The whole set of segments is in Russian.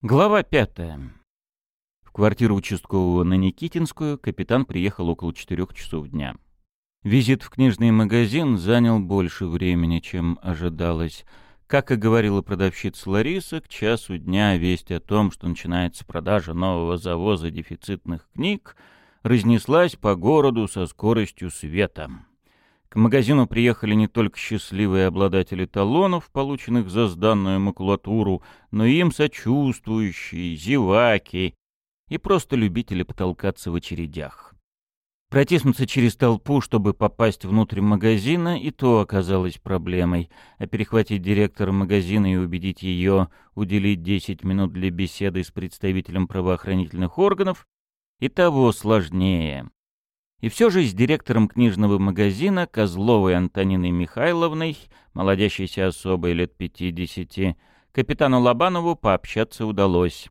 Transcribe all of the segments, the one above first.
Глава пятая. В квартиру участкового на Никитинскую капитан приехал около четырех часов дня. Визит в книжный магазин занял больше времени, чем ожидалось. Как и говорила продавщица Лариса, к часу дня весть о том, что начинается продажа нового завоза дефицитных книг, разнеслась по городу со скоростью света. К магазину приехали не только счастливые обладатели талонов, полученных за сданную макулатуру, но и им сочувствующие, зеваки и просто любители потолкаться в очередях. Протиснуться через толпу, чтобы попасть внутрь магазина, и то оказалось проблемой, а перехватить директора магазина и убедить ее уделить 10 минут для беседы с представителем правоохранительных органов и того сложнее. И все же с директором книжного магазина Козловой Антониной Михайловной, молодящейся особой лет пятидесяти, капитану Лобанову пообщаться удалось.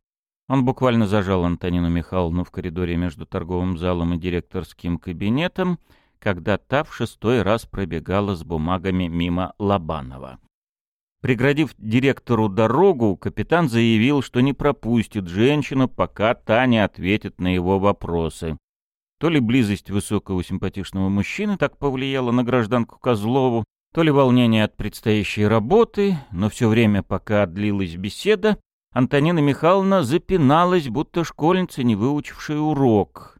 Он буквально зажал Антонину Михайловну в коридоре между торговым залом и директорским кабинетом, когда та в шестой раз пробегала с бумагами мимо Лобанова. Преградив директору дорогу, капитан заявил, что не пропустит женщину, пока та не ответит на его вопросы. То ли близость высокого симпатичного мужчины так повлияла на гражданку Козлову, то ли волнение от предстоящей работы, но все время, пока длилась беседа, Антонина Михайловна запиналась, будто школьница, не выучившая урок.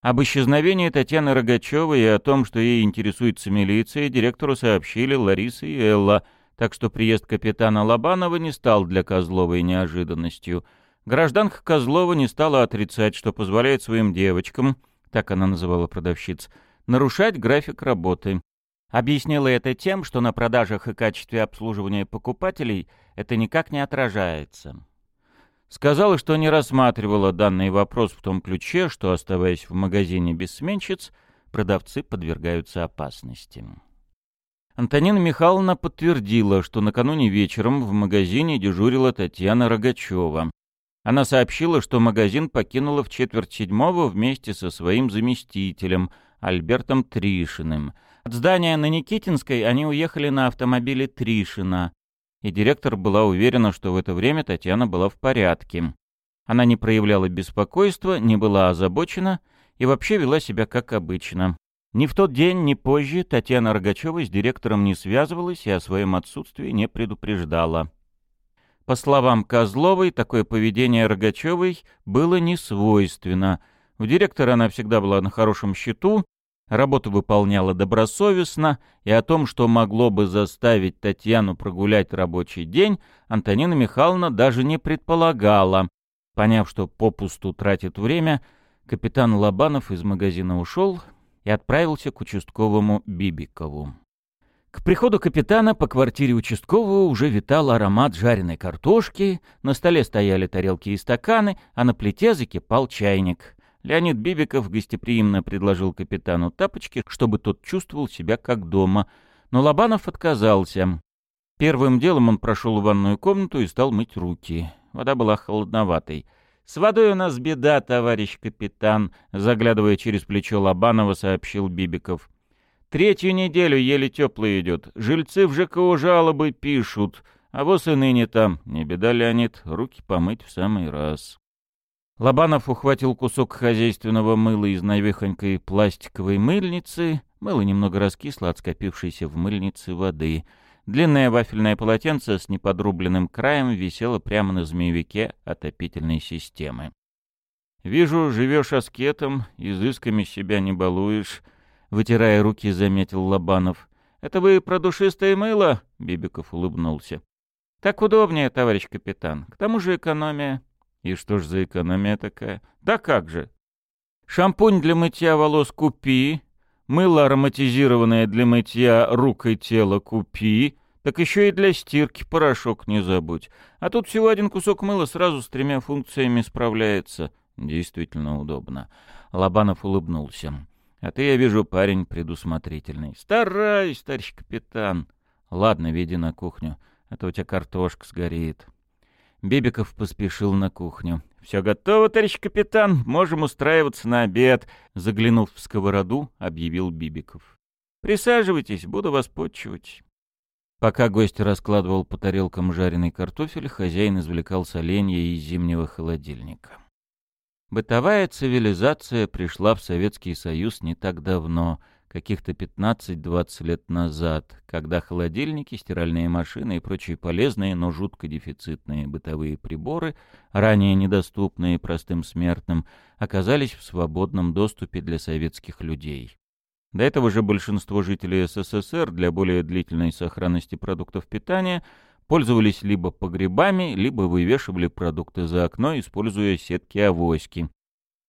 Об исчезновении Татьяны Рогачевой и о том, что ей интересуется милиция, директору сообщили Лариса и Элла, так что приезд капитана Лобанова не стал для Козловой неожиданностью. Гражданка Козлова не стала отрицать, что позволяет своим девочкам — так она называла продавщиц, нарушать график работы. Объяснила это тем, что на продажах и качестве обслуживания покупателей это никак не отражается. Сказала, что не рассматривала данный вопрос в том ключе, что, оставаясь в магазине без сменщиц, продавцы подвергаются опасности. Антонина Михайловна подтвердила, что накануне вечером в магазине дежурила Татьяна Рогачева. Она сообщила, что магазин покинула в четверть седьмого вместе со своим заместителем, Альбертом Тришиным. От здания на Никитинской они уехали на автомобиле Тришина, и директор была уверена, что в это время Татьяна была в порядке. Она не проявляла беспокойства, не была озабочена и вообще вела себя как обычно. Ни в тот день, ни позже Татьяна Рогачева с директором не связывалась и о своем отсутствии не предупреждала. По словам Козловой, такое поведение Рогачевой было не свойственно. У директора она всегда была на хорошем счету, работу выполняла добросовестно, и о том, что могло бы заставить Татьяну прогулять рабочий день, Антонина Михайловна даже не предполагала. Поняв, что попусту тратит время, капитан Лобанов из магазина ушел и отправился к участковому Бибикову. К приходу капитана по квартире участкового уже витал аромат жареной картошки, на столе стояли тарелки и стаканы, а на плите закипал чайник. Леонид Бибиков гостеприимно предложил капитану тапочки, чтобы тот чувствовал себя как дома, но Лобанов отказался. Первым делом он прошел в ванную комнату и стал мыть руки. Вода была холодноватой. «С водой у нас беда, товарищ капитан», — заглядывая через плечо Лобанова, сообщил Бибиков. Третью неделю еле теплый идет. Жильцы в ЖКО жалобы пишут. А вот и ныне там. Не беда, Леонид, руки помыть в самый раз. Лобанов ухватил кусок хозяйственного мыла из навехонькой пластиковой мыльницы. Мыло немного раскисло от скопившейся в мыльнице воды. Длинное вафельное полотенце с неподрубленным краем висело прямо на змеевике отопительной системы. «Вижу, живешь аскетом, изысками себя не балуешь», вытирая руки, заметил Лобанов. «Это вы про душистое мыло?» — Бибиков улыбнулся. «Так удобнее, товарищ капитан. К тому же экономия». «И что ж за экономия такая?» «Да как же!» «Шампунь для мытья волос купи, мыло ароматизированное для мытья рук и тела купи, так еще и для стирки порошок не забудь. А тут всего один кусок мыла сразу с тремя функциями справляется. Действительно удобно». Лобанов улыбнулся. А ты, я вижу, парень предусмотрительный. Стараюсь, товарищ капитан. Ладно, веди на кухню, а то у тебя картошка сгорит. Бебиков поспешил на кухню. «Все готово, товарищ капитан, можем устраиваться на обед», — заглянув в сковороду, объявил Бибиков. «Присаживайтесь, буду вас подчивать». Пока гость раскладывал по тарелкам жареный картофель, хозяин извлекал соленья из зимнего холодильника. Бытовая цивилизация пришла в Советский Союз не так давно, каких-то 15-20 лет назад, когда холодильники, стиральные машины и прочие полезные, но жутко дефицитные бытовые приборы, ранее недоступные простым смертным, оказались в свободном доступе для советских людей. До этого же большинство жителей СССР для более длительной сохранности продуктов питания пользовались либо погребами, либо вывешивали продукты за окно, используя сетки-авоськи.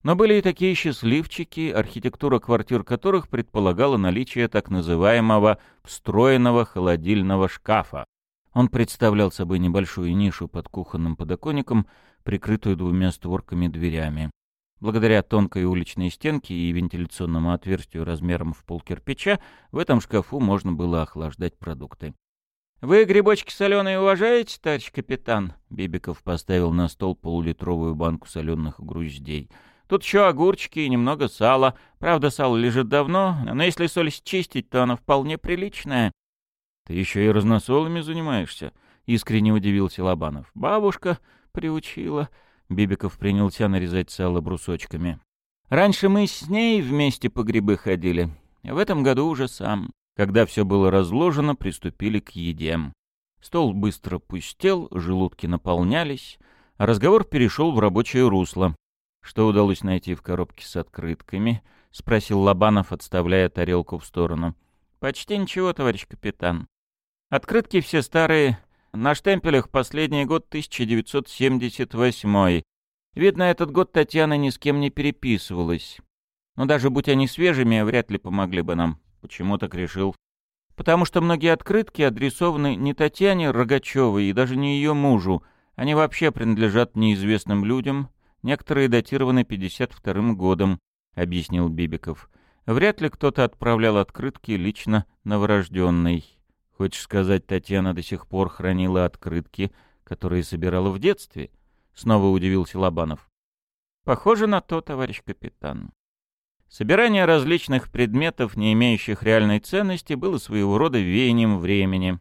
Но были и такие счастливчики, архитектура квартир которых предполагала наличие так называемого встроенного холодильного шкафа. Он представлял собой небольшую нишу под кухонным подоконником, прикрытую двумя створками-дверями. Благодаря тонкой уличной стенке и вентиляционному отверстию размером в пол кирпича в этом шкафу можно было охлаждать продукты. «Вы грибочки соленые уважаете, товарищ капитан?» Бибиков поставил на стол полулитровую банку соленых груздей — Тут еще огурчики и немного сала. Правда, сало лежит давно, но если соль счистить, то оно вполне приличное. — Ты еще и разносолами занимаешься? — искренне удивился Лобанов. — Бабушка приучила. Бибиков принялся нарезать сало брусочками. — Раньше мы с ней вместе по грибы ходили. В этом году уже сам. Когда все было разложено, приступили к еде. Стол быстро пустел, желудки наполнялись, а разговор перешел в рабочее русло. Что удалось найти в коробке с открытками? — спросил Лобанов, отставляя тарелку в сторону. — Почти ничего, товарищ капитан. Открытки все старые. На штемпелях последний год 1978. Видно, этот год Татьяна ни с кем не переписывалась. Но даже будь они свежими, вряд ли помогли бы нам. Почему так решил? Потому что многие открытки адресованы не Татьяне Рогачевой и даже не ее мужу. Они вообще принадлежат неизвестным людям — Некоторые датированы 52-м годом, — объяснил Бибиков. Вряд ли кто-то отправлял открытки лично новорожденной. Хочешь сказать, Татьяна до сих пор хранила открытки, которые собирала в детстве? Снова удивился Лобанов. Похоже на то, товарищ капитан. Собирание различных предметов, не имеющих реальной ценности, было своего рода веянием времени.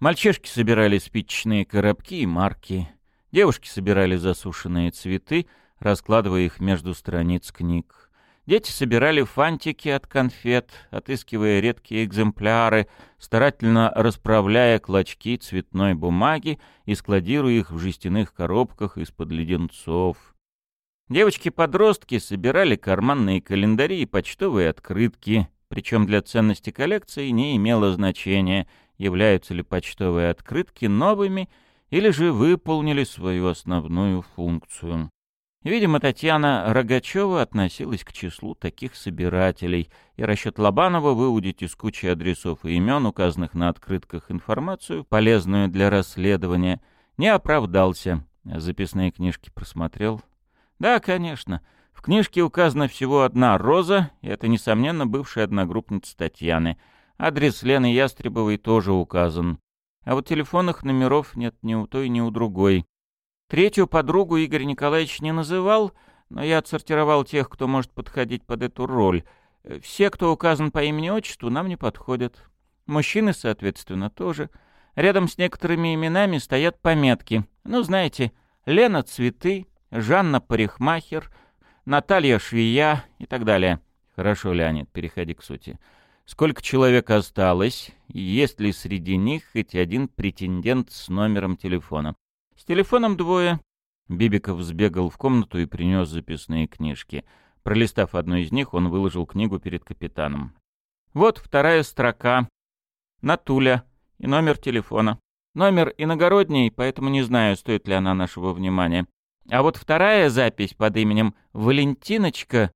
Мальчишки собирали спичечные коробки и марки. Девушки собирали засушенные цветы, раскладывая их между страниц книг. Дети собирали фантики от конфет, отыскивая редкие экземпляры, старательно расправляя клочки цветной бумаги и складируя их в жестяных коробках из-под леденцов. Девочки-подростки собирали карманные календари и почтовые открытки, причем для ценности коллекции не имело значения, являются ли почтовые открытки новыми – или же выполнили свою основную функцию. Видимо, Татьяна Рогачева относилась к числу таких собирателей, и расчет Лобанова выудить из кучи адресов и имен, указанных на открытках информацию, полезную для расследования, не оправдался. Записные книжки просмотрел. Да, конечно. В книжке указана всего одна Роза, и это, несомненно, бывшая одногруппница Татьяны. Адрес Лены Ястребовой тоже указан. А вот телефонных номеров нет ни у той, ни у другой. Третью подругу Игорь Николаевич не называл, но я отсортировал тех, кто может подходить под эту роль. Все, кто указан по имени-отчеству, нам не подходят. Мужчины, соответственно, тоже. Рядом с некоторыми именами стоят пометки. Ну, знаете, Лена Цветы, Жанна Парикмахер, Наталья Швея и так далее. Хорошо, Леонид, переходи к сути. Сколько человек осталось? Есть ли среди них хоть один претендент с номером телефона? С телефоном двое. Бибиков сбегал в комнату и принес записные книжки. Пролистав одну из них, он выложил книгу перед капитаном. Вот вторая строка. Натуля и номер телефона. Номер иногородний, поэтому не знаю, стоит ли она нашего внимания. А вот вторая запись под именем Валентиночка,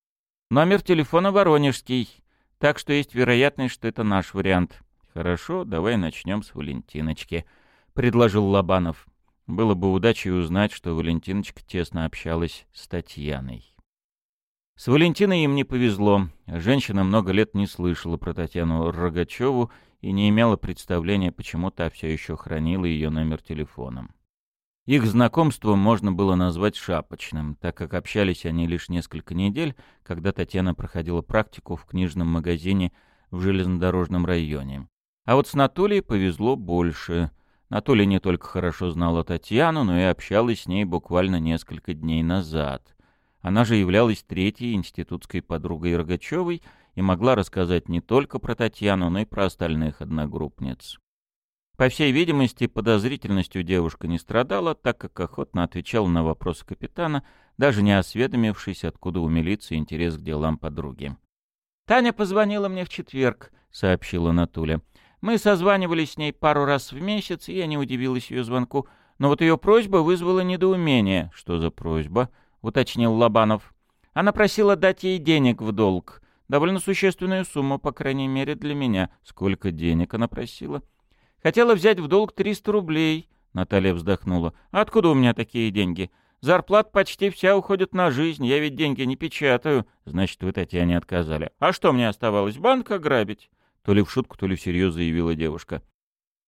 номер телефона Воронежский. Так что есть вероятность, что это наш вариант. Хорошо, давай начнем с Валентиночки, предложил Лобанов. Было бы удачей узнать, что Валентиночка тесно общалась с Татьяной. С Валентиной им не повезло. Женщина много лет не слышала про Татьяну Рогачеву и не имела представления, почему та все еще хранила ее номер телефона. Их знакомство можно было назвать шапочным, так как общались они лишь несколько недель, когда Татьяна проходила практику в книжном магазине в железнодорожном районе. А вот с Натулей повезло больше. Натуля не только хорошо знала Татьяну, но и общалась с ней буквально несколько дней назад. Она же являлась третьей институтской подругой Рогачевой и могла рассказать не только про Татьяну, но и про остальных одногруппниц. По всей видимости, подозрительностью девушка не страдала, так как охотно отвечала на вопросы капитана, даже не осведомившись, откуда у милиции интерес к делам подруги. «Таня позвонила мне в четверг», — сообщила Натуля. «Мы созванивались с ней пару раз в месяц, и я не удивилась ее звонку. Но вот ее просьба вызвала недоумение». «Что за просьба?» — уточнил Лобанов. «Она просила дать ей денег в долг. Довольно существенную сумму, по крайней мере, для меня. Сколько денег она просила?» «Хотела взять в долг 300 рублей», — Наталья вздохнула. «Откуда у меня такие деньги? Зарплат почти вся уходит на жизнь, я ведь деньги не печатаю». «Значит, вы Татьяне отказали». «А что мне оставалось, банк ограбить?» То ли в шутку, то ли всерьез заявила девушка.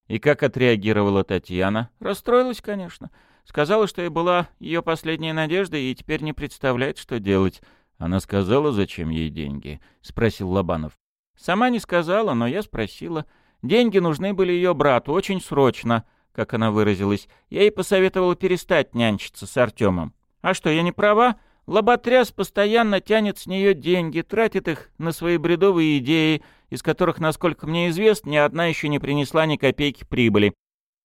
И как отреагировала Татьяна? Расстроилась, конечно. Сказала, что я была ее последняя надежда и теперь не представляет, что делать. Она сказала, зачем ей деньги? Спросил Лобанов. Сама не сказала, но я спросила. Деньги нужны были ее брату, очень срочно, как она выразилась. Я ей посоветовала перестать нянчиться с Артемом. А что, я не права? Лоботряс постоянно тянет с нее деньги, тратит их на свои бредовые идеи, из которых, насколько мне известно, ни одна еще не принесла ни копейки прибыли.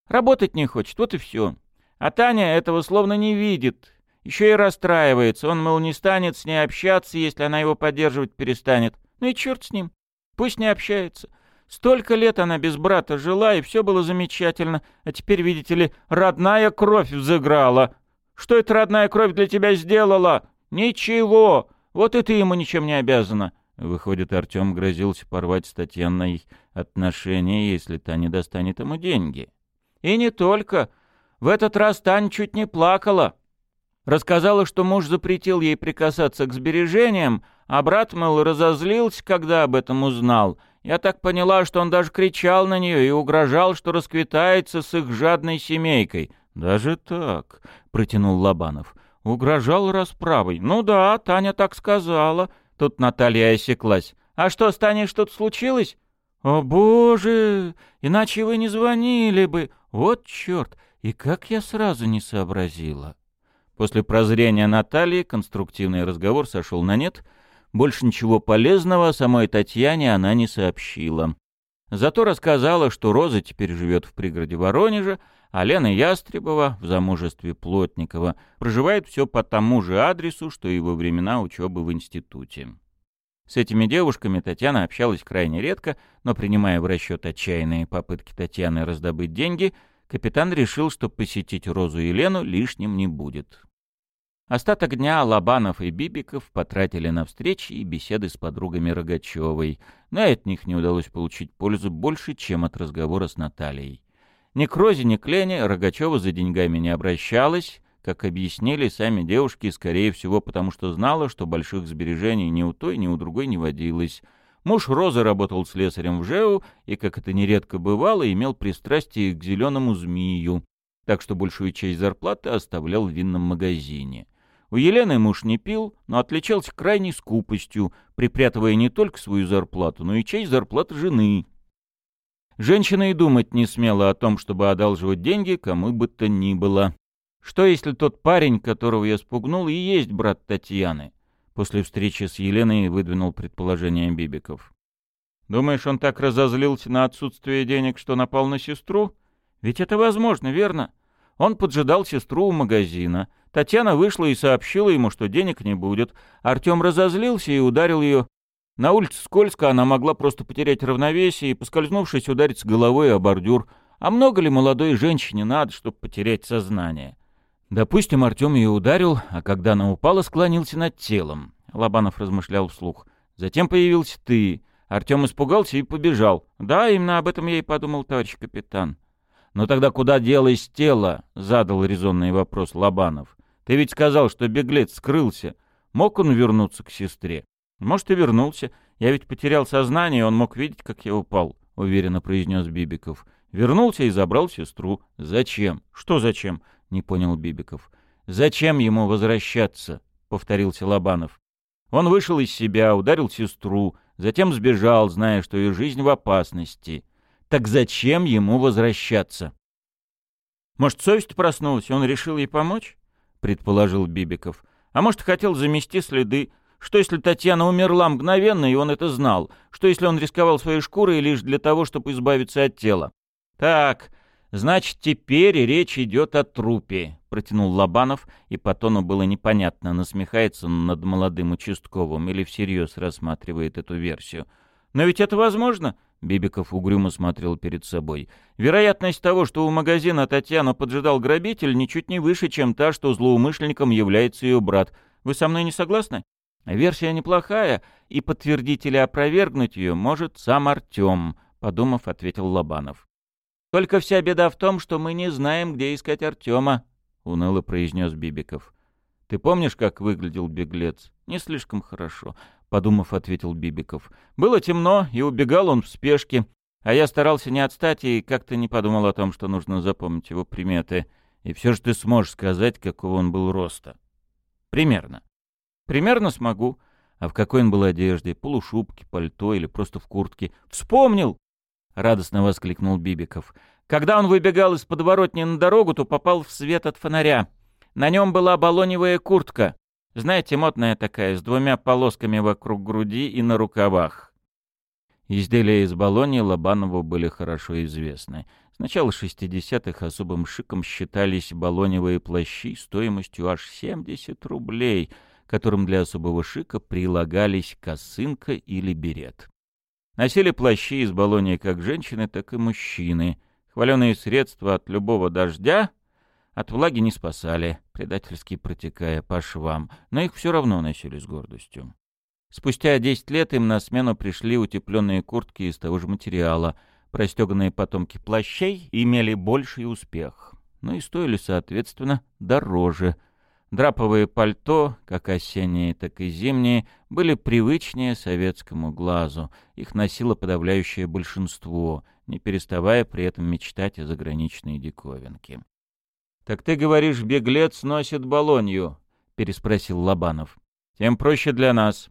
Работать не хочет, вот и все. А Таня этого словно не видит. Еще и расстраивается. Он, мол, не станет с ней общаться, если она его поддерживать перестанет. Ну и черт с ним. Пусть не общается. Столько лет она без брата жила, и все было замечательно. А теперь, видите ли, родная кровь взыграла. Что эта родная кровь для тебя сделала? Ничего. Вот и ты ему ничем не обязана. Выходит, Артем грозился порвать с Татьяной отношения, если та не достанет ему деньги. И не только. В этот раз Таня чуть не плакала. Рассказала, что муж запретил ей прикасаться к сбережениям, а брат, мол, разозлился, когда об этом узнал. Я так поняла, что он даже кричал на нее и угрожал, что расквитается с их жадной семейкой. «Даже так», — протянул Лобанов. «Угрожал расправой. Ну да, Таня так сказала». Тут Наталья осеклась. «А что, с Таней что-то случилось?» «О, боже! Иначе вы не звонили бы! Вот черт! И как я сразу не сообразила!» После прозрения Натальи конструктивный разговор сошел на нет. Больше ничего полезного самой Татьяне она не сообщила. Зато рассказала, что Роза теперь живет в пригороде Воронежа, а Лена Ястребова в замужестве Плотникова проживает все по тому же адресу, что и во времена учебы в институте. С этими девушками Татьяна общалась крайне редко, но, принимая в расчет отчаянные попытки Татьяны раздобыть деньги, капитан решил, что посетить Розу и Лену лишним не будет. Остаток дня Лобанов и Бибиков потратили на встречи и беседы с подругами Рогачевой, но от них не удалось получить пользу больше, чем от разговора с Натальей. Ни к Розе, ни к Лене Рогачева за деньгами не обращалась, как объяснили сами девушки, скорее всего, потому что знала, что больших сбережений ни у той, ни у другой не водилось. Муж Розы работал слесарем в ЖЭУ и, как это нередко бывало, имел пристрастие к зеленому змею, так что большую часть зарплаты оставлял в винном магазине. У Елены муж не пил, но отличался крайней скупостью, припрятывая не только свою зарплату, но и часть зарплаты жены. Женщина и думать не смела о том, чтобы одалживать деньги кому бы то ни было. Что если тот парень, которого я спугнул, и есть брат Татьяны? После встречи с Еленой выдвинул предположение Бибиков. Думаешь, он так разозлился на отсутствие денег, что напал на сестру? Ведь это возможно, верно? Он поджидал сестру у магазина. Татьяна вышла и сообщила ему, что денег не будет. Артем разозлился и ударил ее. На улице скользко, она могла просто потерять равновесие и, поскользнувшись, ударить с головой о бордюр. А много ли молодой женщине надо, чтобы потерять сознание? Допустим, Артем ее ударил, а когда она упала, склонился над телом. Лобанов размышлял вслух. Затем появился ты. Артем испугался и побежал. Да, именно об этом я и подумал, товарищ капитан. «Но тогда куда делось тело?» — задал резонный вопрос Лобанов. «Ты ведь сказал, что беглец скрылся. Мог он вернуться к сестре?» «Может, и вернулся. Я ведь потерял сознание, он мог видеть, как я упал», — уверенно произнес Бибиков. «Вернулся и забрал сестру. Зачем?» «Что зачем?» — не понял Бибиков. «Зачем ему возвращаться?» — повторился Лобанов. «Он вышел из себя, ударил сестру, затем сбежал, зная, что ее жизнь в опасности. Так зачем ему возвращаться? Может, совесть проснулась, и он решил ей помочь? Предположил Бибиков. А может, хотел замести следы. Что, если Татьяна умерла мгновенно, и он это знал? Что, если он рисковал своей шкурой лишь для того, чтобы избавиться от тела? Так, значит, теперь речь идет о трупе, протянул Лобанов, и по тону было непонятно, насмехается он над молодым участковым или всерьез рассматривает эту версию. Но ведь это возможно. Бибиков угрюмо смотрел перед собой. Вероятность того, что у магазина Татьяну поджидал грабитель, ничуть не выше, чем та, что злоумышленником является ее брат. Вы со мной не согласны? Версия неплохая, и подтвердить или опровергнуть ее может сам Артем, подумав, ответил Лобанов. Только вся беда в том, что мы не знаем, где искать Артема, уныло произнес Бибиков. Ты помнишь, как выглядел беглец? Не слишком хорошо, подумав, ответил Бибиков. Было темно, и убегал он в спешке, а я старался не отстать и как-то не подумал о том, что нужно запомнить его приметы. И все же ты сможешь сказать, какого он был роста. Примерно. Примерно смогу. А в какой он был одежде? Полушубке, пальто или просто в куртке? Вспомнил! Радостно воскликнул Бибиков. Когда он выбегал из подворотни на дорогу, то попал в свет от фонаря. На нем была балоневая куртка. Знаете, модная такая, с двумя полосками вокруг груди и на рукавах. Изделия из балони Лобанову были хорошо известны. С начала 60-х особым шиком считались балоневые плащи стоимостью аж 70 рублей — которым для особого шика прилагались косынка или берет. Носили плащи из баллония как женщины, так и мужчины. Хваленые средства от любого дождя от влаги не спасали, предательски протекая по швам, но их все равно носили с гордостью. Спустя 10 лет им на смену пришли утепленные куртки из того же материала. Простеганные потомки плащей имели больший успех, но и стоили, соответственно, дороже – Драповые пальто, как осенние, так и зимние, были привычнее советскому глазу. Их носило подавляющее большинство, не переставая при этом мечтать о заграничной диковинке. «Так ты говоришь, беглец носит балонью?» — переспросил Лобанов. «Тем проще для нас.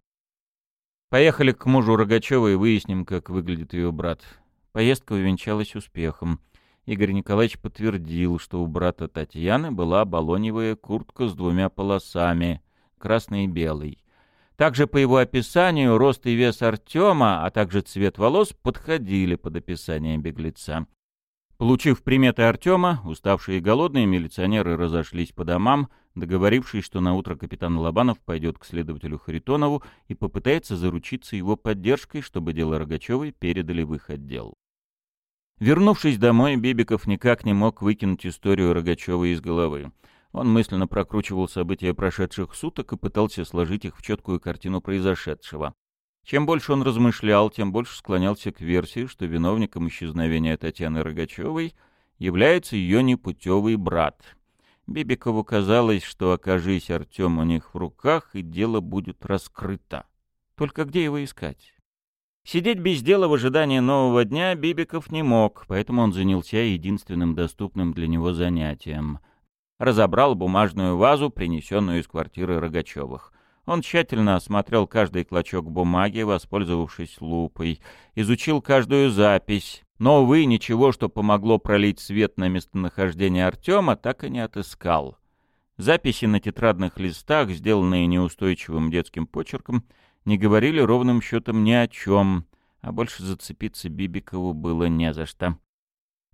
Поехали к мужу Рогачева и выясним, как выглядит ее брат». Поездка увенчалась успехом. Игорь Николаевич подтвердил, что у брата Татьяны была балоневая куртка с двумя полосами, красной и белой. Также по его описанию рост и вес Артема, а также цвет волос подходили под описание беглеца. Получив приметы Артема, уставшие и голодные милиционеры разошлись по домам, договорившись, что на утро капитан Лобанов пойдет к следователю Харитонову и попытается заручиться его поддержкой, чтобы дело Рогачевой передали в их отдел. Вернувшись домой, Бибиков никак не мог выкинуть историю Рогачева из головы. Он мысленно прокручивал события прошедших суток и пытался сложить их в четкую картину произошедшего. Чем больше он размышлял, тем больше склонялся к версии, что виновником исчезновения Татьяны Рогачевой является ее непутевый брат. Бибикову казалось, что, окажись Артем у них в руках, и дело будет раскрыто. Только где его искать? Сидеть без дела в ожидании нового дня Бибиков не мог, поэтому он занялся единственным доступным для него занятием. Разобрал бумажную вазу, принесенную из квартиры Рогачевых. Он тщательно осмотрел каждый клочок бумаги, воспользовавшись лупой, изучил каждую запись, но, увы, ничего, что помогло пролить свет на местонахождение Артема, так и не отыскал. Записи на тетрадных листах, сделанные неустойчивым детским почерком, не говорили ровным счетом ни о чем, а больше зацепиться Бибикову было не за что.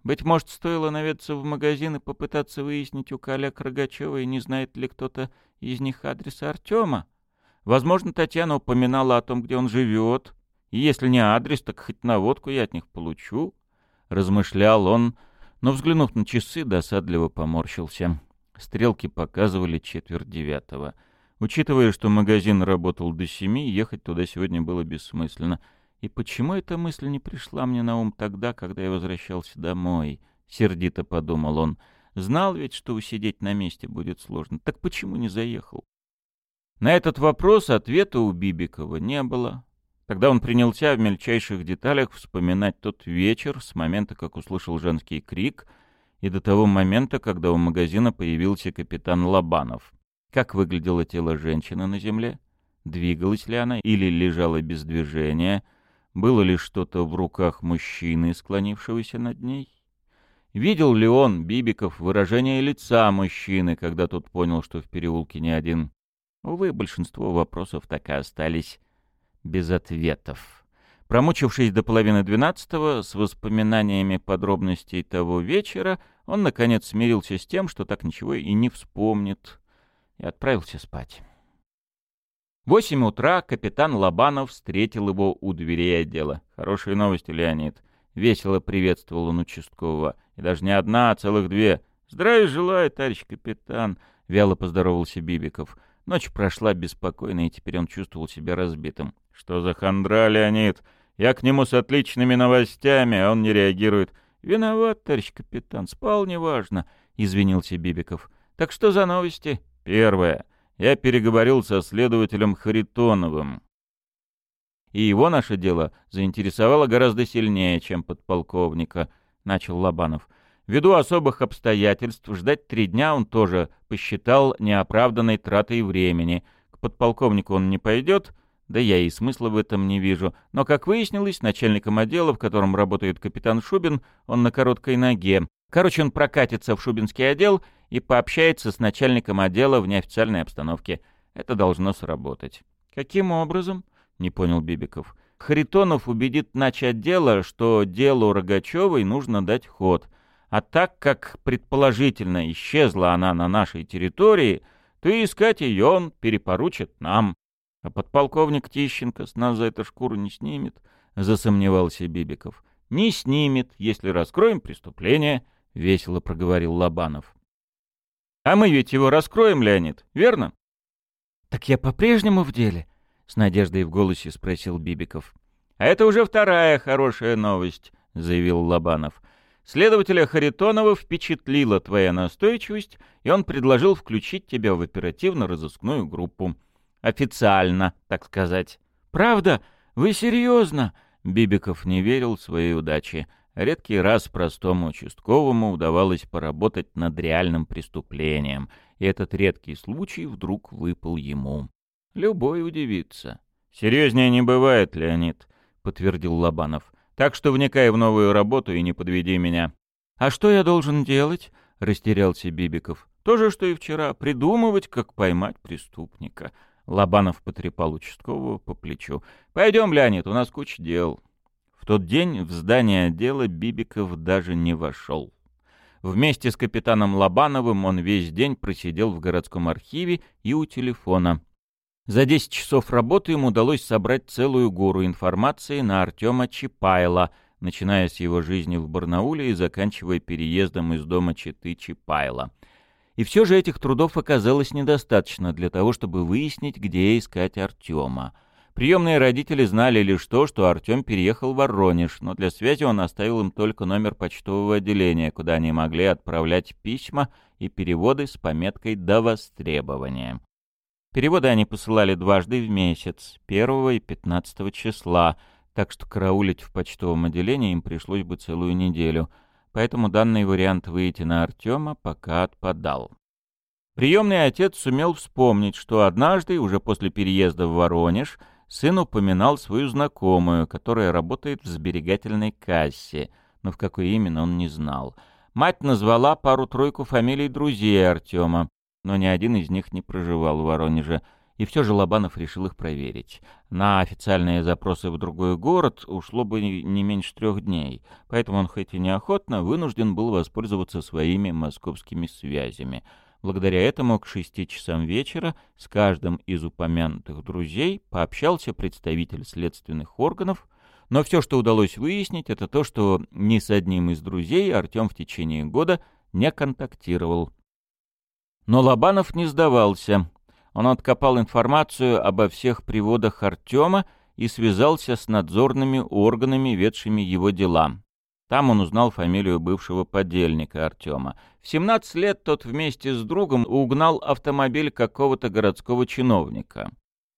Быть может, стоило наведаться в магазин и попытаться выяснить у коллег Рогачева, не знает ли кто-то из них адреса Артема. Возможно, Татьяна упоминала о том, где он живет, и если не адрес, так хоть наводку я от них получу. Размышлял он, но, взглянув на часы, досадливо поморщился. Стрелки показывали четверть девятого — Учитывая, что магазин работал до семи, ехать туда сегодня было бессмысленно. И почему эта мысль не пришла мне на ум тогда, когда я возвращался домой? Сердито подумал он. Знал ведь, что усидеть на месте будет сложно. Так почему не заехал? На этот вопрос ответа у Бибикова не было. Тогда он принялся в мельчайших деталях вспоминать тот вечер с момента, как услышал женский крик, и до того момента, когда у магазина появился капитан Лобанов. Как выглядело тело женщины на земле? Двигалась ли она или лежала без движения? Было ли что-то в руках мужчины, склонившегося над ней? Видел ли он, Бибиков, выражение лица мужчины, когда тот понял, что в переулке не один? Увы, большинство вопросов так и остались без ответов. Промучившись до половины двенадцатого, с воспоминаниями подробностей того вечера, он, наконец, смирился с тем, что так ничего и не вспомнит, и отправился спать. В восемь утра капитан Лобанов встретил его у дверей отдела. «Хорошие новости, Леонид». Весело приветствовал он участкового. И даже не одна, а целых две. «Здравия желаю, товарищ капитан», — вяло поздоровался Бибиков. Ночь прошла беспокойно, и теперь он чувствовал себя разбитым. «Что за хандра, Леонид? Я к нему с отличными новостями, а он не реагирует». «Виноват, товарищ капитан, спал неважно», — извинился Бибиков. «Так что за новости?» «Первое я переговорил со следователем Харитоновым. И его наше дело заинтересовало гораздо сильнее, чем подполковника, — начал Лобанов. Ввиду особых обстоятельств ждать три дня он тоже посчитал неоправданной тратой времени. К подполковнику он не пойдет, да я и смысла в этом не вижу. Но, как выяснилось, начальником отдела, в котором работает капитан Шубин, он на короткой ноге. Короче, он прокатится в Шубинский отдел и пообщается с начальником отдела в неофициальной обстановке. Это должно сработать. «Каким образом?» — не понял Бибиков. «Харитонов убедит начать дело, что делу Рогачевой нужно дать ход. А так как, предположительно, исчезла она на нашей территории, то и искать ее он перепоручит нам. А подполковник Тищенко с нас за эту шкуру не снимет», — засомневался Бибиков. «Не снимет, если раскроем преступление», — весело проговорил Лобанов. А мы ведь его раскроем, Леонид, верно? Так я по-прежнему в деле? С надеждой в голосе спросил Бибиков. А это уже вторая хорошая новость, заявил Лобанов. Следователя Харитонова впечатлила твоя настойчивость, и он предложил включить тебя в оперативно-розыскную группу. Официально, так сказать. «Правда? Вы серьезно?» Бибиков не верил своей удаче. Редкий раз простому участковому удавалось поработать над реальным преступлением, и этот редкий случай вдруг выпал ему. Любой удивится. «Серьезнее не бывает, Леонид», — подтвердил Лобанов. «Так что вникай в новую работу и не подведи меня». «А что я должен делать?» — растерялся Бибиков. «То же, что и вчера. Придумывать, как поймать преступника». Лобанов потрепал участкового по плечу. «Пойдем, Леонид, у нас куча дел». В тот день в здание отдела Бибиков даже не вошел. Вместе с капитаном Лобановым он весь день просидел в городском архиве и у телефона. За 10 часов работы ему удалось собрать целую гору информации на Артема Чапайла, начиная с его жизни в Барнауле и заканчивая переездом из дома Читы Чапайла. И все же этих трудов оказалось недостаточно для того, чтобы выяснить, где искать Артема. Приемные родители знали лишь то, что Артем переехал в Воронеж, но для связи он оставил им только номер почтового отделения, куда они могли отправлять письма и переводы с пометкой «до востребования». Переводы они посылали дважды в месяц, 1 и 15 числа, так что караулить в почтовом отделении им пришлось бы целую неделю, поэтому данный вариант выйти на Артема пока отпадал. Приемный отец сумел вспомнить, что однажды, уже после переезда в Воронеж, сын упоминал свою знакомую, которая работает в сберегательной кассе, но в какой именно он не знал. Мать назвала пару-тройку фамилий друзей Артема, но ни один из них не проживал в Воронеже, и все же Лобанов решил их проверить. На официальные запросы в другой город ушло бы не меньше трех дней, поэтому он хоть и неохотно вынужден был воспользоваться своими московскими связями — Благодаря этому к шести часам вечера с каждым из упомянутых друзей пообщался представитель следственных органов, но все, что удалось выяснить, это то, что ни с одним из друзей Артем в течение года не контактировал. Но Лобанов не сдавался. Он откопал информацию обо всех приводах Артема и связался с надзорными органами, ведшими его дела. Там он узнал фамилию бывшего подельника Артема. В 17 лет тот вместе с другом угнал автомобиль какого-то городского чиновника.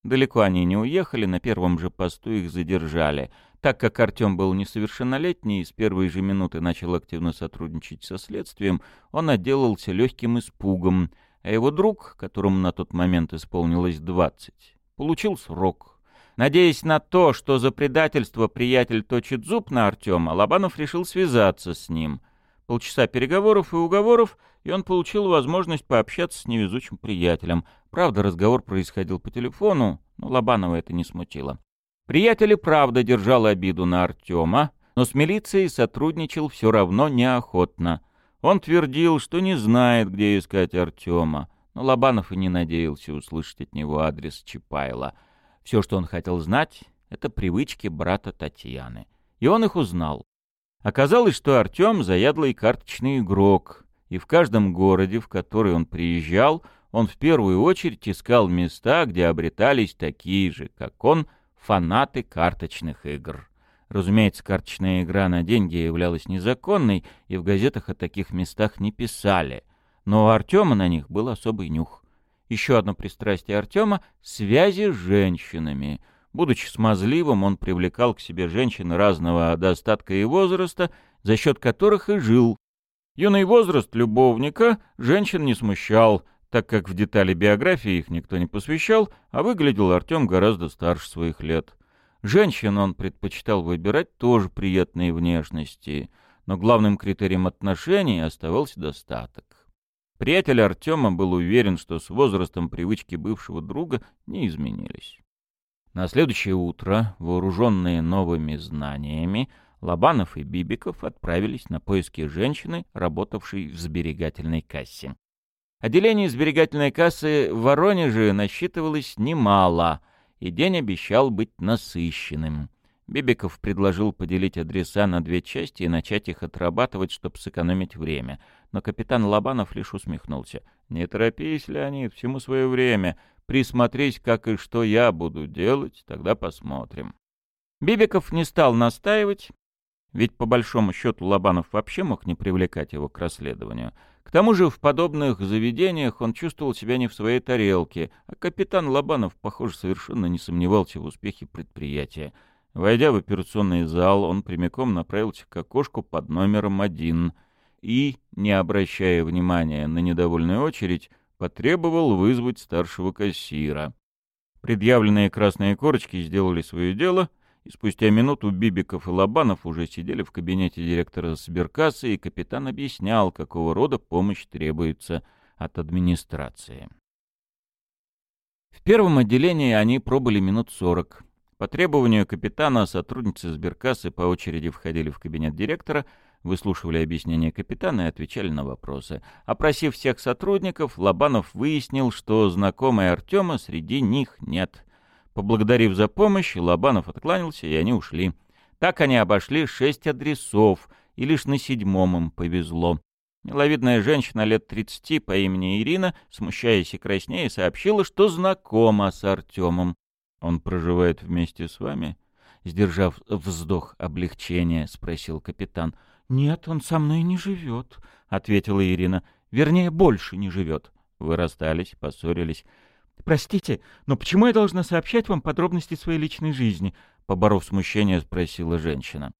Далеко они не уехали, на первом же посту их задержали. Так как Артем был несовершеннолетний и с первой же минуты начал активно сотрудничать со следствием, он отделался легким испугом, а его друг, которому на тот момент исполнилось 20, получил срок. Надеясь на то, что за предательство приятель точит зуб на Артема, Лобанов решил связаться с ним. Полчаса переговоров и уговоров, и он получил возможность пообщаться с невезучим приятелем. Правда, разговор происходил по телефону, но Лобанова это не смутило. Приятель правда держал обиду на Артема, но с милицией сотрудничал все равно неохотно. Он твердил, что не знает, где искать Артема, но Лобанов и не надеялся услышать от него адрес Чапайла. Все, что он хотел знать, это привычки брата Татьяны. И он их узнал. Оказалось, что Артем — заядлый карточный игрок, и в каждом городе, в который он приезжал, он в первую очередь искал места, где обретались такие же, как он, фанаты карточных игр. Разумеется, карточная игра на деньги являлась незаконной, и в газетах о таких местах не писали. Но у Артема на них был особый нюх. Еще одно пристрастие Артема — связи с женщинами — Будучи смазливым, он привлекал к себе женщин разного достатка и возраста, за счет которых и жил. Юный возраст любовника женщин не смущал, так как в детали биографии их никто не посвящал, а выглядел Артем гораздо старше своих лет. Женщин он предпочитал выбирать тоже приятной внешности, но главным критерием отношений оставался достаток. Приятель Артема был уверен, что с возрастом привычки бывшего друга не изменились. На следующее утро, вооруженные новыми знаниями, Лобанов и Бибиков отправились на поиски женщины, работавшей в сберегательной кассе. Отделение сберегательной кассы в Воронеже насчитывалось немало, и день обещал быть насыщенным. Бибиков предложил поделить адреса на две части и начать их отрабатывать, чтобы сэкономить время. Но капитан Лобанов лишь усмехнулся. «Не торопись, Леонид, всему свое время присмотреть, как и что я буду делать, тогда посмотрим. Бибиков не стал настаивать, ведь по большому счету Лобанов вообще мог не привлекать его к расследованию. К тому же в подобных заведениях он чувствовал себя не в своей тарелке, а капитан Лобанов, похоже, совершенно не сомневался в успехе предприятия. Войдя в операционный зал, он прямиком направился к окошку под номером один и, не обращая внимания на недовольную очередь, потребовал вызвать старшего кассира. Предъявленные красные корочки сделали свое дело, и спустя минуту Бибиков и Лобанов уже сидели в кабинете директора сберкассы, и капитан объяснял, какого рода помощь требуется от администрации. В первом отделении они пробыли минут сорок. По требованию капитана сотрудницы сберкассы по очереди входили в кабинет директора — выслушивали объяснения капитана и отвечали на вопросы. Опросив всех сотрудников, Лобанов выяснил, что знакомой Артема среди них нет. Поблагодарив за помощь, Лобанов откланялся, и они ушли. Так они обошли шесть адресов, и лишь на седьмом им повезло. Миловидная женщина лет тридцати по имени Ирина, смущаясь и краснея, сообщила, что знакома с Артемом. «Он проживает вместе с вами?» Сдержав вздох облегчения, спросил капитан. «Нет, он со мной не живет», — ответила Ирина. «Вернее, больше не живет». Вы расстались, поссорились. «Простите, но почему я должна сообщать вам подробности своей личной жизни?» Поборов смущение, спросила женщина.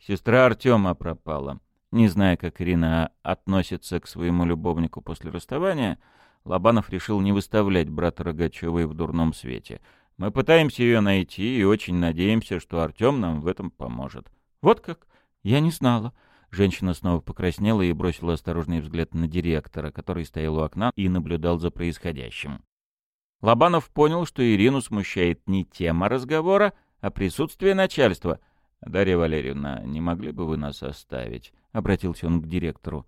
Сестра Артема пропала. Не зная, как Ирина относится к своему любовнику после расставания, Лобанов решил не выставлять брата Рогачевой в дурном свете. Мы пытаемся ее найти и очень надеемся, что Артем нам в этом поможет. Вот как? «Я не знала». Женщина снова покраснела и бросила осторожный взгляд на директора, который стоял у окна и наблюдал за происходящим. Лобанов понял, что Ирину смущает не тема разговора, а присутствие начальства. «Дарья Валерьевна, не могли бы вы нас оставить?» — обратился он к директору.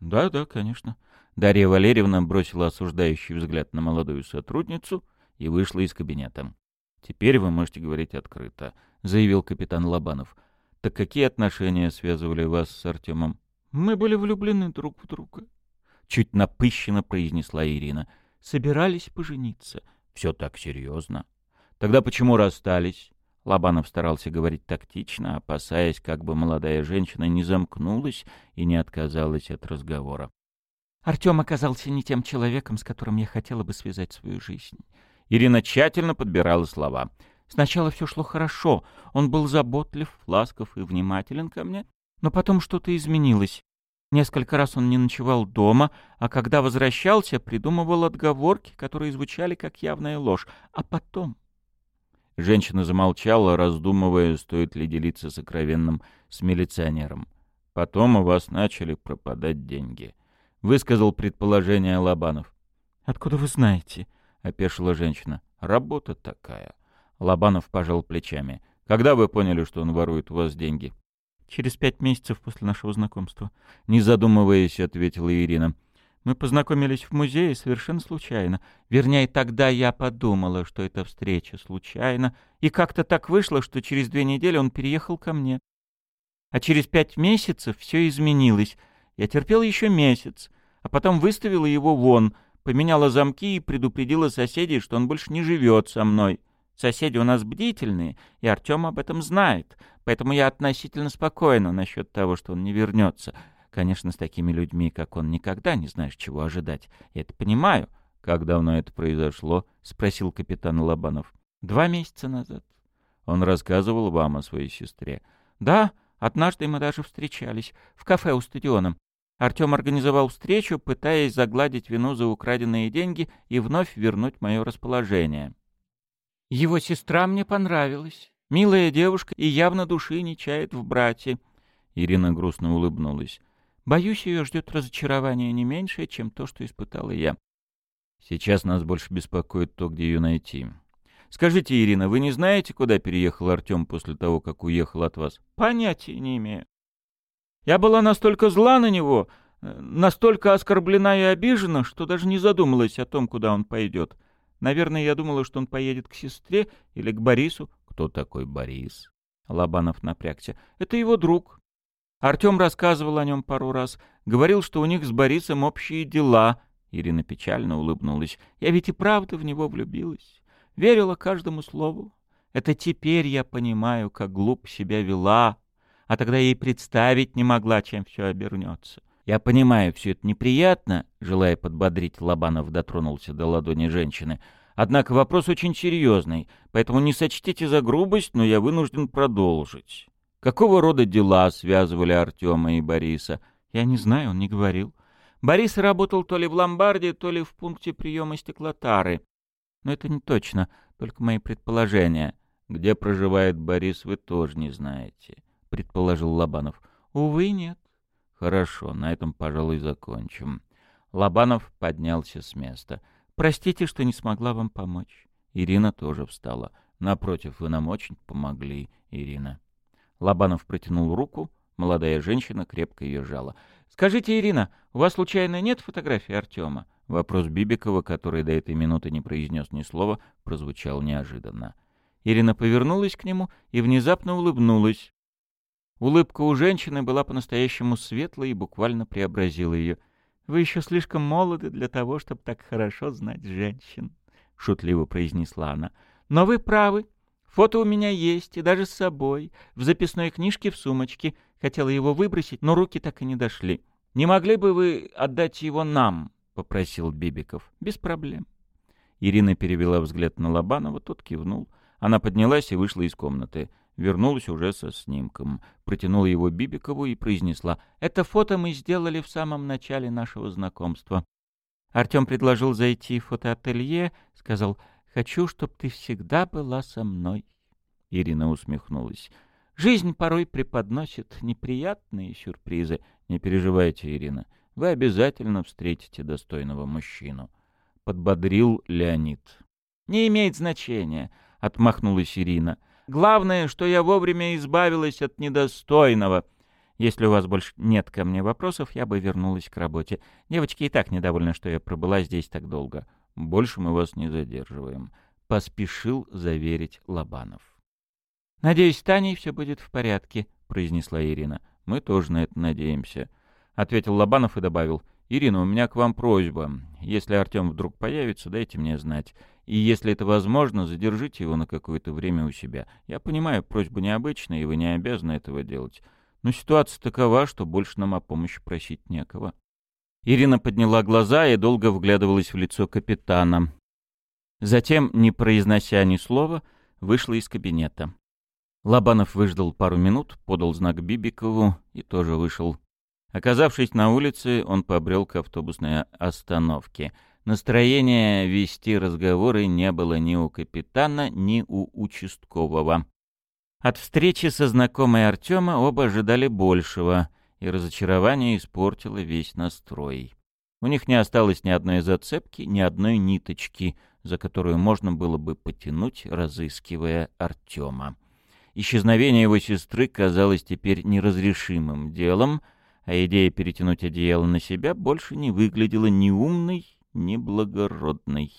«Да, да, конечно». Дарья Валерьевна бросила осуждающий взгляд на молодую сотрудницу и вышла из кабинета. «Теперь вы можете говорить открыто», — заявил капитан Лобанов. Так какие отношения связывали вас с Артемом? Мы были влюблены друг в друга. Чуть напыщенно произнесла Ирина. Собирались пожениться. Все так серьезно. Тогда почему расстались? Лобанов старался говорить тактично, опасаясь, как бы молодая женщина не замкнулась и не отказалась от разговора. Артем оказался не тем человеком, с которым я хотела бы связать свою жизнь. Ирина тщательно подбирала слова — Сначала все шло хорошо, он был заботлив, ласков и внимателен ко мне, но потом что-то изменилось. Несколько раз он не ночевал дома, а когда возвращался, придумывал отговорки, которые звучали как явная ложь. А потом... Женщина замолчала, раздумывая, стоит ли делиться сокровенным с милиционером. Потом у вас начали пропадать деньги. Высказал предположение Лобанов. «Откуда вы знаете?» — опешила женщина. «Работа такая». Лобанов пожал плечами. «Когда вы поняли, что он ворует у вас деньги?» «Через пять месяцев после нашего знакомства». Не задумываясь, ответила Ирина. Мы познакомились в музее совершенно случайно. Вернее, тогда я подумала, что эта встреча случайна. И как-то так вышло, что через две недели он переехал ко мне. А через пять месяцев все изменилось. Я терпела еще месяц, а потом выставила его вон, поменяла замки и предупредила соседей, что он больше не живет со мной. Соседи у нас бдительные, и Артем об этом знает, поэтому я относительно спокойна насчет того, что он не вернется. Конечно, с такими людьми, как он, никогда не знаешь, чего ожидать. Я это понимаю. — Как давно это произошло? — спросил капитан Лобанов. — Два месяца назад. Он рассказывал вам о своей сестре. — Да, однажды мы даже встречались. В кафе у стадиона. Артем организовал встречу, пытаясь загладить вину за украденные деньги и вновь вернуть мое расположение. Его сестра мне понравилась. Милая девушка и явно души не чает в брате. Ирина грустно улыбнулась. Боюсь, ее ждет разочарование не меньшее, чем то, что испытала я. Сейчас нас больше беспокоит то, где ее найти. Скажите, Ирина, вы не знаете, куда переехал Артем после того, как уехал от вас? Понятия не имею. Я была настолько зла на него, настолько оскорблена и обижена, что даже не задумалась о том, куда он пойдет. Наверное, я думала, что он поедет к сестре или к Борису. Кто такой Борис? Лобанов напрягся. Это его друг. Артем рассказывал о нем пару раз. Говорил, что у них с Борисом общие дела. Ирина печально улыбнулась. Я ведь и правда в него влюбилась. Верила каждому слову. Это теперь я понимаю, как глупо себя вела. А тогда ей представить не могла, чем все обернется. Я понимаю, все это неприятно, желая подбодрить, Лобанов дотронулся до ладони женщины. Однако вопрос очень серьезный, поэтому не сочтите за грубость, но я вынужден продолжить. Какого рода дела связывали Артема и Бориса? Я не знаю, он не говорил. Борис работал то ли в ломбарде, то ли в пункте приема стеклотары. Но это не точно, только мои предположения. Где проживает Борис, вы тоже не знаете, предположил Лобанов. Увы, нет. Хорошо, на этом, пожалуй, закончим. Лобанов поднялся с места. Простите, что не смогла вам помочь. Ирина тоже встала. Напротив, вы нам очень помогли, Ирина. Лобанов протянул руку, молодая женщина крепко ее жала. «Скажите, Ирина, у вас случайно нет фотографии Артема?» Вопрос Бибикова, который до этой минуты не произнес ни слова, прозвучал неожиданно. Ирина повернулась к нему и внезапно улыбнулась. Улыбка у женщины была по-настоящему светлой и буквально преобразила ее. «Вы еще слишком молоды для того, чтобы так хорошо знать женщин», — шутливо произнесла она. «Но вы правы. Фото у меня есть, и даже с собой, в записной книжке в сумочке. Хотела его выбросить, но руки так и не дошли. «Не могли бы вы отдать его нам?» — попросил Бибиков. «Без проблем». Ирина перевела взгляд на Лобанова, тот кивнул. Она поднялась и вышла из комнаты. Вернулась уже со снимком. Протянула его Бибикову и произнесла. «Это фото мы сделали в самом начале нашего знакомства». Артем предложил зайти в фотоателье, сказал, Хочу, чтобы ты всегда была со мной. Ирина усмехнулась. Жизнь порой преподносит неприятные сюрпризы. Не переживайте, Ирина. Вы обязательно встретите достойного мужчину. Подбодрил Леонид. Не имеет значения, отмахнулась Ирина. Главное, что я вовремя избавилась от недостойного. Если у вас больше нет ко мне вопросов, я бы вернулась к работе. Девочки и так недовольны, что я пробыла здесь так долго. Больше мы вас не задерживаем», — поспешил заверить Лобанов. «Надеюсь, с Таней все будет в порядке», — произнесла Ирина. «Мы тоже на это надеемся», — ответил Лобанов и добавил. «Ирина, у меня к вам просьба. Если Артем вдруг появится, дайте мне знать. И если это возможно, задержите его на какое-то время у себя. Я понимаю, просьба необычная, и вы не обязаны этого делать. Но ситуация такова, что больше нам о помощи просить некого». Ирина подняла глаза и долго вглядывалась в лицо капитана. Затем, не произнося ни слова, вышла из кабинета. Лобанов выждал пару минут, подал знак Бибикову и тоже вышел. Оказавшись на улице, он побрел к автобусной остановке. Настроения вести разговоры не было ни у капитана, ни у участкового. От встречи со знакомой Артема оба ожидали большего, и разочарование испортило весь настрой. У них не осталось ни одной зацепки, ни одной ниточки, за которую можно было бы потянуть, разыскивая Артема. Исчезновение его сестры казалось теперь неразрешимым делом, а идея перетянуть одеяло на себя больше не выглядела ни умной, ни благородной.